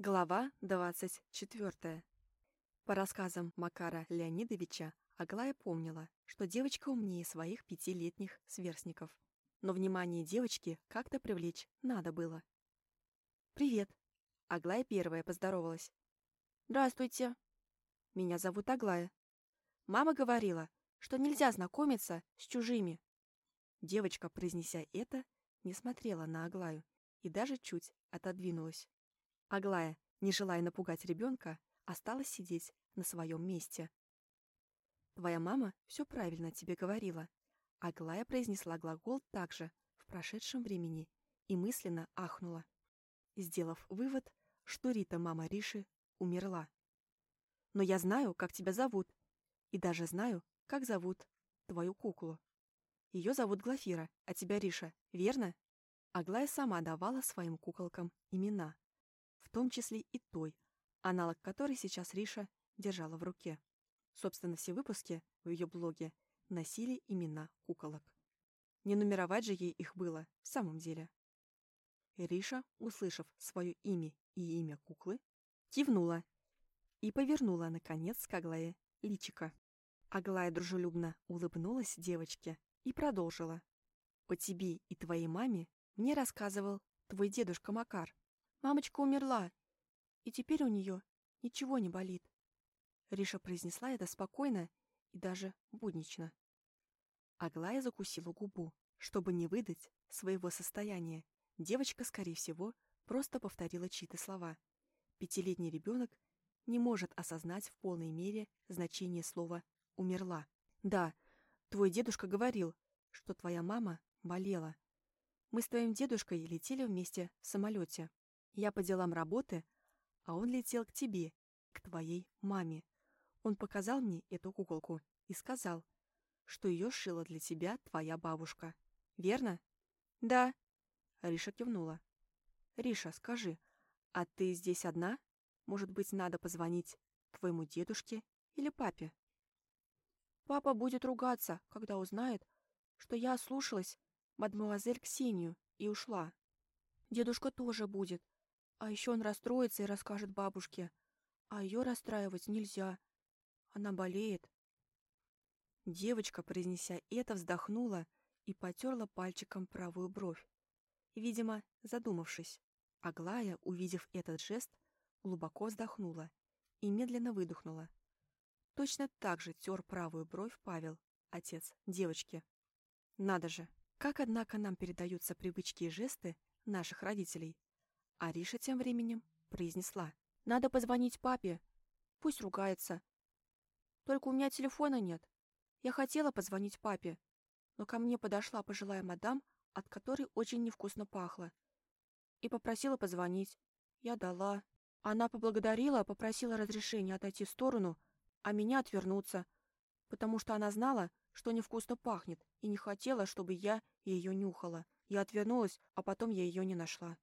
Глава 24. По рассказам Макара Леонидовича, Аглая помнила, что девочка умнее своих пятилетних сверстников. Но внимание девочки как-то привлечь надо было. «Привет!» Аглая первая поздоровалась. «Здравствуйте!» «Меня зовут Аглая. Мама говорила, что нельзя знакомиться с чужими». Девочка, произнеся это, не смотрела на Аглаю и даже чуть отодвинулась. Аглая, не желая напугать ребенка, осталась сидеть на своем месте. «Твоя мама все правильно тебе говорила». Аглая произнесла глагол также в прошедшем времени и мысленно ахнула, сделав вывод, что Рита, мама Риши, умерла. «Но я знаю, как тебя зовут, и даже знаю, как зовут твою куклу. Ее зовут Глафира, а тебя Риша, верно?» Аглая сама давала своим куколкам имена, в том числе и той, аналог которой сейчас Риша держала в руке. Собственно, все выпуски в ее блоге носили имена куколок. Не нумеровать же ей их было в самом деле. Риша, услышав свое имя и имя куклы, кивнула и повернула, наконец, к Аглае личика. Аглая дружелюбно улыбнулась девочке и продолжила. «О тебе и твоей маме мне рассказывал твой дедушка Макар. Мамочка умерла, и теперь у нее ничего не болит. Риша произнесла это спокойно и даже буднично. Аглая закусила губу, чтобы не выдать своего состояния. Девочка, скорее всего, просто повторила чьи-то слова. Пятилетний ребенок не может осознать в полной мере значение слова «умерла». Да, твой дедушка говорил, что твоя мама болела. Мы с твоим дедушкой летели вместе в самолете. Я по делам работы, а он летел к тебе, к твоей маме. Он показал мне эту куколку и сказал, что ее шила для тебя твоя бабушка. Верно? Да. Риша кивнула. Риша, скажи, а ты здесь одна? Может быть, надо позвонить твоему дедушке или папе? Папа будет ругаться, когда узнает, что я ослушалась мадмуазель Ксению и ушла. Дедушка тоже будет, а еще он расстроится и расскажет бабушке. А ее расстраивать нельзя. Она болеет. Девочка, произнеся это, вздохнула и потерла пальчиком правую бровь. Видимо, задумавшись. Аглая, увидев этот жест, глубоко вздохнула и медленно выдохнула. Точно так же тер правую бровь Павел, отец девочки. Надо же, как, однако, нам передаются привычки и жесты наших родителей. Ариша тем временем произнесла. «Надо позвонить папе. Пусть ругается. Только у меня телефона нет. Я хотела позвонить папе, но ко мне подошла пожилая мадам, от которой очень невкусно пахло, и попросила позвонить. Я дала. Она поблагодарила, попросила разрешения отойти в сторону, а меня отвернуться, потому что она знала, что невкусно пахнет, и не хотела, чтобы я ее нюхала. Я отвернулась, а потом я ее не нашла.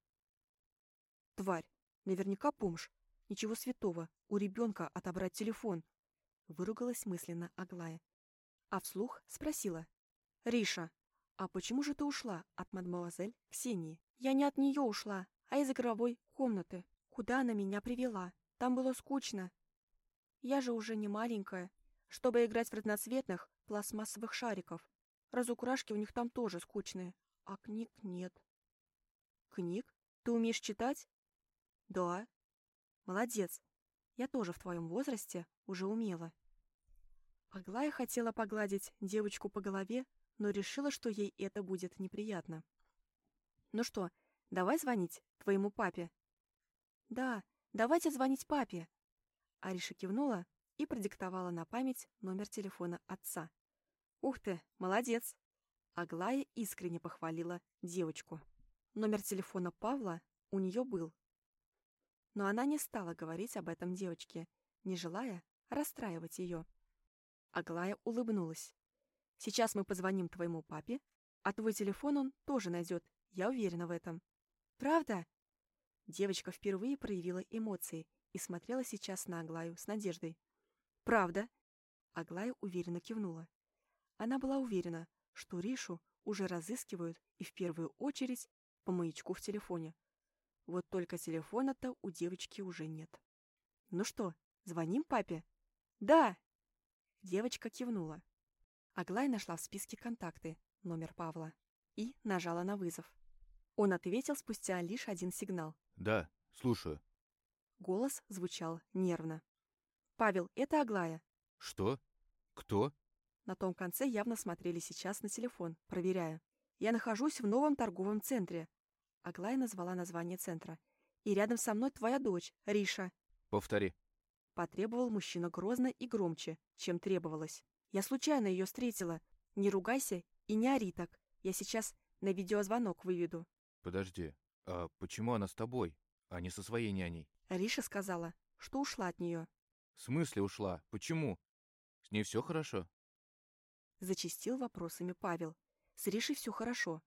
Тварь, наверняка помощь. Ничего святого, у ребенка отобрать телефон. Выругалась мысленно Аглая. А вслух спросила. Риша, а почему же ты ушла от мадемуазель Ксении? Я не от нее ушла, а из игровой комнаты. Куда она меня привела? Там было скучно. Я же уже не маленькая, чтобы играть в разноцветных пластмассовых шариков. Разукрашки у них там тоже скучные, а книг нет. Книг? Ты умеешь читать? Да. Молодец. Я тоже в твоем возрасте уже умела. Аглая хотела погладить девочку по голове, но решила, что ей это будет неприятно. Ну что, давай звонить твоему папе? Да, давайте звонить папе. Ариша кивнула и продиктовала на память номер телефона отца. Ух ты, молодец. Аглая искренне похвалила девочку. Номер телефона Павла у нее был, но она не стала говорить об этом девочке, не желая расстраивать ее. Аглая улыбнулась. «Сейчас мы позвоним твоему папе, а твой телефон он тоже найдет, я уверена в этом». «Правда?» Девочка впервые проявила эмоции и смотрела сейчас на Аглаю с надеждой. «Правда?» Аглая уверенно кивнула. Она была уверена, что Ришу уже разыскивают и в первую очередь по маячку в телефоне. Вот только телефона-то у девочки уже нет. «Ну что, звоним папе?» «Да!» Девочка кивнула. Аглая нашла в списке контакты номер Павла и нажала на вызов. Он ответил спустя лишь один сигнал. «Да, слушаю». Голос звучал нервно. «Павел, это Аглая». «Что? Кто?» На том конце явно смотрели сейчас на телефон, проверяя. «Я нахожусь в новом торговом центре». Аглая назвала название центра. «И рядом со мной твоя дочь, Риша». «Повтори». Потребовал мужчина грозно и громче, чем требовалось. «Я случайно ее встретила. Не ругайся и не ори так. Я сейчас на видеозвонок выведу». «Подожди, а почему она с тобой, а не со своей няней?» Риша сказала, что ушла от нее. «В смысле ушла? Почему? С ней все хорошо?» Зачистил вопросами Павел. С Ришей все хорошо.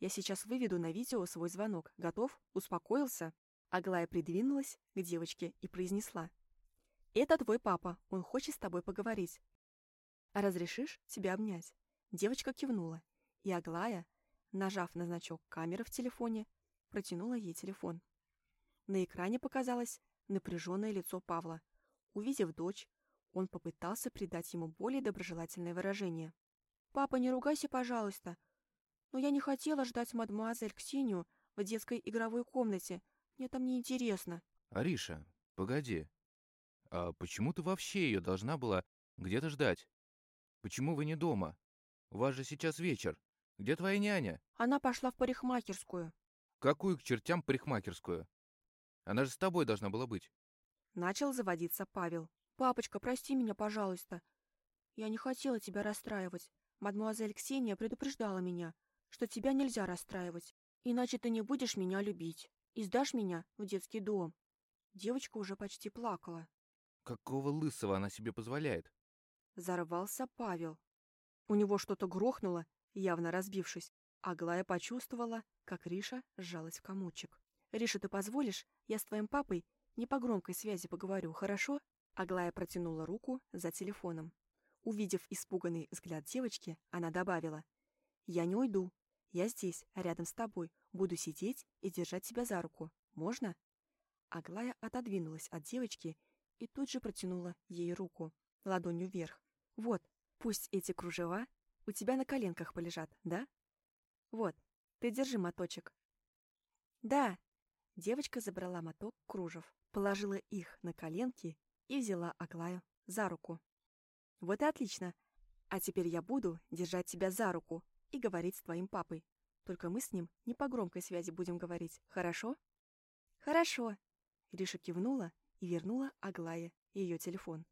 Я сейчас выведу на видео свой звонок. Готов? Успокоился? Аглая придвинулась к девочке и произнесла. «Это твой папа. Он хочет с тобой поговорить. Разрешишь тебя обнять?» Девочка кивнула, и Аглая, нажав на значок камеры в телефоне, протянула ей телефон. На экране показалось напряженное лицо Павла. Увидев дочь, он попытался придать ему более доброжелательное выражение. «Папа, не ругайся, пожалуйста. Но я не хотела ждать мадемуазель Ксению в детской игровой комнате. Мне там неинтересно». «Ариша, погоди. А почему ты вообще ее должна была где-то ждать? Почему вы не дома? У вас же сейчас вечер. Где твоя няня?» Она пошла в парикмахерскую. «Какую к чертям парикмахерскую? Она же с тобой должна была быть». Начал заводиться Павел. «Папочка, прости меня, пожалуйста. Я не хотела тебя расстраивать. Мадмуазель Ксения предупреждала меня, что тебя нельзя расстраивать, иначе ты не будешь меня любить и сдашь меня в детский дом». Девочка уже почти плакала. «Какого лысого она себе позволяет?» Зарвался Павел. У него что-то грохнуло, явно разбившись. Аглая почувствовала, как Риша сжалась в комочек. «Риша, ты позволишь? Я с твоим папой не по громкой связи поговорю, хорошо?» Аглая протянула руку за телефоном. Увидев испуганный взгляд девочки, она добавила. «Я не уйду. Я здесь, рядом с тобой. Буду сидеть и держать тебя за руку. Можно?» Аглая отодвинулась от девочки и тут же протянула ей руку, ладонью вверх. «Вот, пусть эти кружева у тебя на коленках полежат, да? Вот, ты держи моточек». «Да!» Девочка забрала моток кружев, положила их на коленки и взяла Аглаю за руку. «Вот и отлично. А теперь я буду держать тебя за руку и говорить с твоим папой. Только мы с ним не по громкой связи будем говорить, хорошо?» «Хорошо!» Риша кивнула и вернула Аглае ее телефон.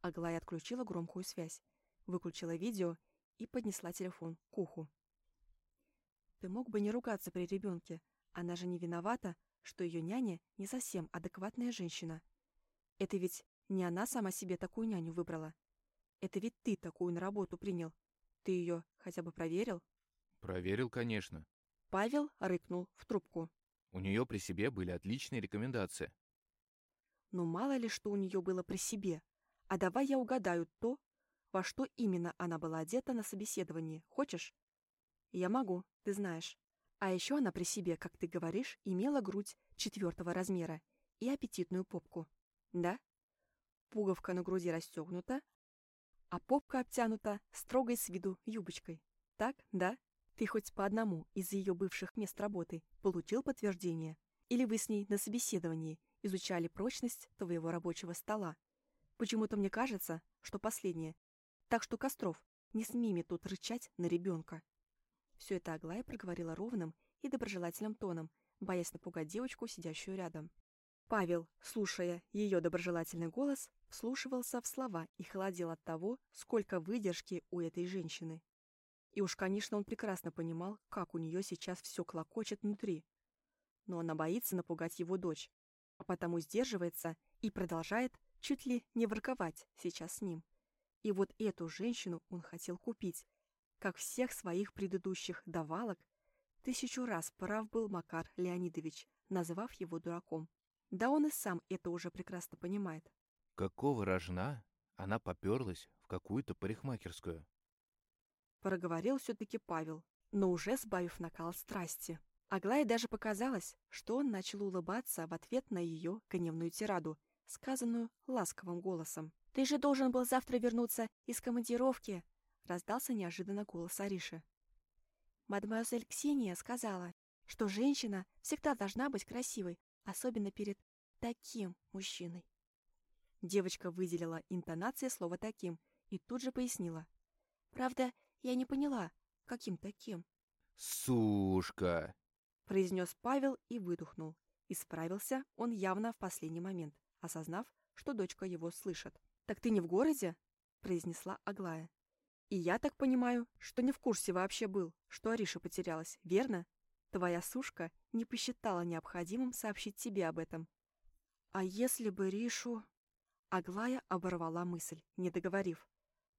Аглая отключила громкую связь, выключила видео и поднесла телефон к уху. «Ты мог бы не ругаться при ребенке. Она же не виновата, что ее няня не совсем адекватная женщина. Это ведь не она сама себе такую няню выбрала. Это ведь ты такую на работу принял. Ты ее хотя бы проверил? Проверил, конечно. Павел рыкнул в трубку. У нее при себе были отличные рекомендации. Но мало ли что у нее было при себе. А давай я угадаю то, во что именно она была одета на собеседовании. Хочешь? Я могу, ты знаешь. А еще она при себе, как ты говоришь, имела грудь четвертого размера и аппетитную попку. Да? Пуговка на груди расстегнута, а попка обтянута строгой с виду юбочкой. Так, да? Ты хоть по одному из ее бывших мест работы получил подтверждение? Или вы с ней на собеседовании изучали прочность твоего рабочего стола? Почему-то мне кажется, что последнее. Так что, Костров, не смей мне тут рычать на ребенка. Все это Аглая проговорила ровным и доброжелательным тоном, боясь напугать девочку, сидящую рядом. Павел, слушая ее доброжелательный голос, вслушивался в слова и холодел от того, сколько выдержки у этой женщины. И уж, конечно, он прекрасно понимал, как у нее сейчас все клокочет внутри. Но она боится напугать его дочь, а потому сдерживается и продолжает чуть ли не ворковать сейчас с ним. И вот эту женщину он хотел купить. Как всех своих предыдущих давалок, тысячу раз прав был Макар Леонидович, назвав его дураком. Да он и сам это уже прекрасно понимает. Какого рожна она поперлась в какую-то парикмахерскую? Проговорил все-таки Павел, но уже сбавив накал страсти. Аглае даже показалось, что он начал улыбаться в ответ на ее гневную тираду, сказанную ласковым голосом. «Ты же должен был завтра вернуться из командировки!» раздался неожиданно голос Ариши. Мадемуазель Ксения сказала, что женщина всегда должна быть красивой, особенно перед таким мужчиной. Девочка выделила интонации слова «таким» и тут же пояснила. «Правда, я не поняла, каким таким?» «Сушка!» — произнес Павел и выдохнул. Исправился он явно в последний момент, осознав, что дочка его слышит. «Так ты не в городе?» — произнесла Аглая. «И я так понимаю, что не в курсе вообще был, что Ариша потерялась, верно? Твоя сушка не посчитала необходимым сообщить тебе об этом». «А если бы Ришу...» Аглая оборвала мысль, не договорив.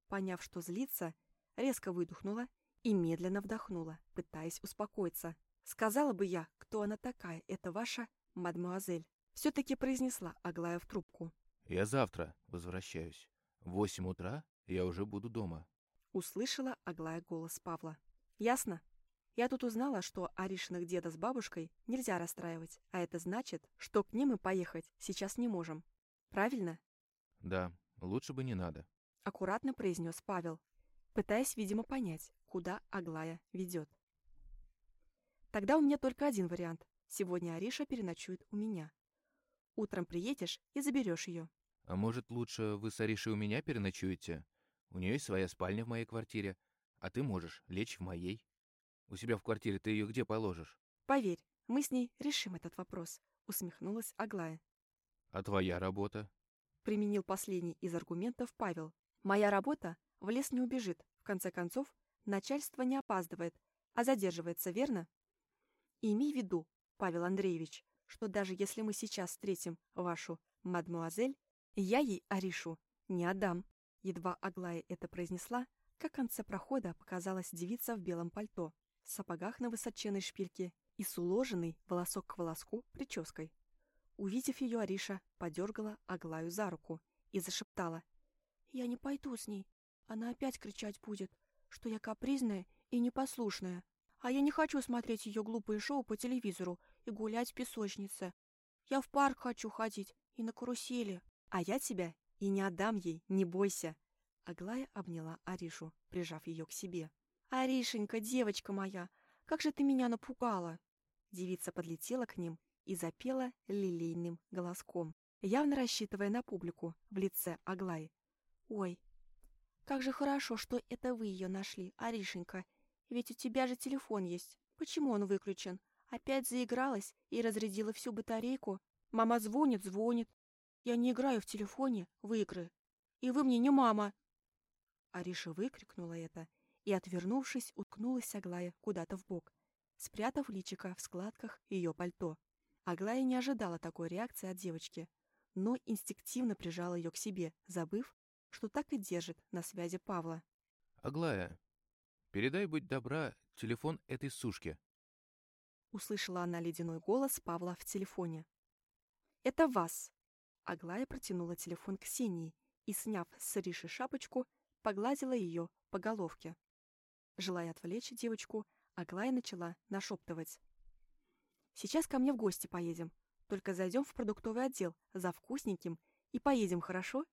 Поняв, что злится, резко выдохнула и медленно вдохнула, пытаясь успокоиться. Сказала бы я, кто она такая, это ваша мадмуазель. Все-таки произнесла Аглая в трубку. Я завтра возвращаюсь. В восемь утра я уже буду дома. Услышала Аглая голос Павла. Ясно? Я тут узнала, что Аришиных деда с бабушкой нельзя расстраивать, а это значит, что к ним мы поехать сейчас не можем. Правильно? Да, лучше бы не надо. Аккуратно произнес Павел, пытаясь, видимо, понять, куда Аглая ведет. Тогда у меня только один вариант. Сегодня Ариша переночует у меня. Утром приедешь и заберешь ее. А может, лучше вы с Аришей у меня переночуете? У нее есть своя спальня в моей квартире, а ты можешь лечь в моей. У себя в квартире ты ее где положишь? Поверь, мы с ней решим этот вопрос, усмехнулась Аглая. А твоя работа? Применил последний из аргументов Павел. Моя работа в лес не убежит. В конце концов, начальство не опаздывает, а задерживается, верно? Имей в виду, Павел Андреевич, что даже если мы сейчас встретим вашу мадмуазель, я ей Аришу не отдам. Едва Аглая это произнесла, как в конце прохода показалась девица в белом пальто, в сапогах на высоченной шпильке и с уложенной волосок к волоску прической. Увидев ее, Ариша подергала Аглаю за руку и зашептала. «Я не пойду с ней. Она опять кричать будет, что я капризная и непослушная. А я не хочу смотреть ее глупые шоу по телевизору и гулять в песочнице. Я в парк хочу ходить и на карусели. А я тебя и не отдам ей, не бойся. Аглая обняла Аришу, прижав ее к себе. «Аришенька, девочка моя, как же ты меня напугала!» Девица подлетела к ним и запела лилейным голоском, явно рассчитывая на публику в лице Аглаи. «Ой, как же хорошо, что это вы ее нашли, Аришенька, ведь у тебя же телефон есть. Почему он выключен? Опять заигралась и разрядила всю батарейку. Мама звонит, звонит. Я не играю в телефоне в игры. И вы мне не мама. Ариша выкрикнула это и, отвернувшись, уткнулась Аглая куда-то в бок, спрятав личико в складках ее пальто. Аглая не ожидала такой реакции от девочки, но инстинктивно прижала ее к себе, забыв, что так и держит на связи Павла. «Аглая, Передай, будь добра, телефон этой сушки. Услышала она ледяной голос Павла в телефоне. «Это вас!» Аглая протянула телефон Ксении и, сняв с Риши шапочку, погладила ее по головке. Желая отвлечь девочку, Аглая начала нашептывать. «Сейчас ко мне в гости поедем. Только зайдем в продуктовый отдел за вкусненьким и поедем, хорошо?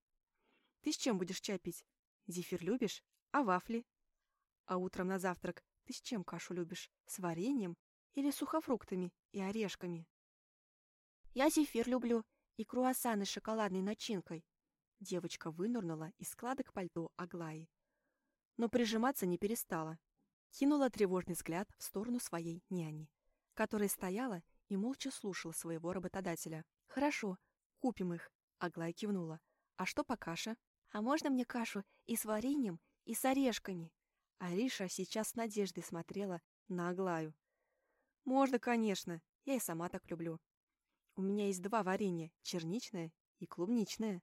Ты с чем будешь чай пить? Зефир любишь? А вафли? А утром на завтрак ты с чем кашу любишь? С вареньем или сухофруктами и орешками? Я зефир люблю и круассаны с шоколадной начинкой. Девочка вынырнула из складок пальто Аглаи. Но прижиматься не перестала. Кинула тревожный взгляд в сторону своей няни, которая стояла и молча слушала своего работодателя. «Хорошо, купим их», — Аглая кивнула. «А что по каше?» «А можно мне кашу и с вареньем, и с орешками?» Ариша сейчас с надеждой смотрела на Аглаю. «Можно, конечно. Я и сама так люблю. У меня есть два варенья — черничное и клубничное».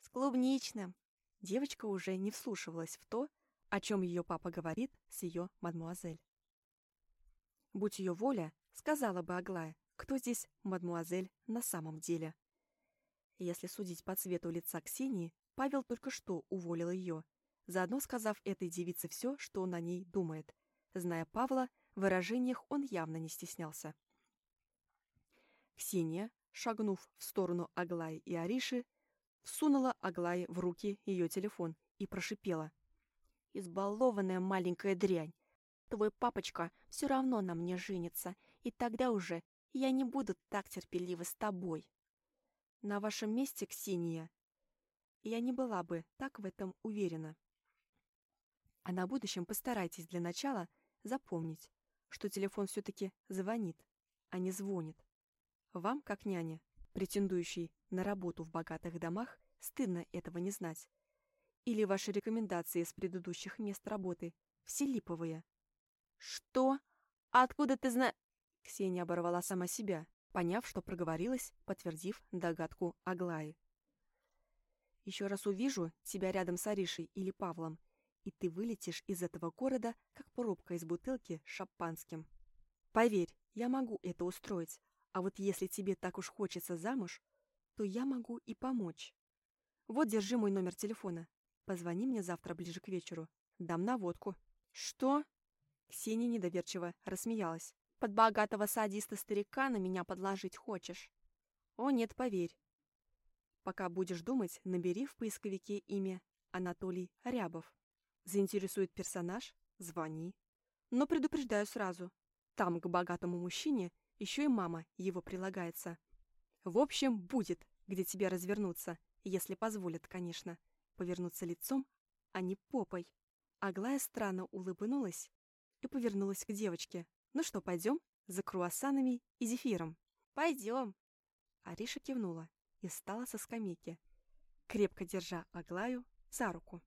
«С клубничным!» Девочка уже не вслушивалась в то, о чем ее папа говорит с ее мадмуазель. Будь ее воля, сказала бы Аглая, кто здесь мадмуазель на самом деле. Если судить по цвету лица Ксении, Павел только что уволил ее, заодно сказав этой девице все, что он о ней думает. Зная Павла, В выражениях он явно не стеснялся. Ксения, шагнув в сторону Аглаи и Ариши, всунула Аглае в руки ее телефон и прошипела. «Избалованная маленькая дрянь! Твой папочка все равно на мне женится, и тогда уже я не буду так терпеливо с тобой. На вашем месте, Ксения, я не была бы так в этом уверена. А на будущем постарайтесь для начала запомнить, что телефон все-таки звонит, а не звонит. Вам, как няне, претендующей на работу в богатых домах, стыдно этого не знать. Или ваши рекомендации с предыдущих мест работы все липовые. «Что? Откуда ты знаешь?» Ксения оборвала сама себя, поняв, что проговорилась, подтвердив догадку Аглаи. «Еще раз увижу тебя рядом с Аришей или Павлом, и ты вылетишь из этого города, как пробка из бутылки с шампанским. Поверь, я могу это устроить, а вот если тебе так уж хочется замуж, то я могу и помочь. Вот, держи мой номер телефона. Позвони мне завтра ближе к вечеру. Дам наводку». «Что?» Ксения недоверчиво рассмеялась. «Под богатого садиста-старика на меня подложить хочешь?» «О, нет, поверь. Пока будешь думать, набери в поисковике имя Анатолий Рябов. Заинтересует персонаж? Звони. Но предупреждаю сразу. Там к богатому мужчине еще и мама его прилагается. В общем, будет, где тебе развернуться, если позволят, конечно. Повернуться лицом, а не попой. Аглая странно улыбнулась и повернулась к девочке. «Ну что, пойдем? За круассанами и зефиром?» «Пойдем!» Ариша кивнула и встала со скамейки, крепко держа Аглаю за руку.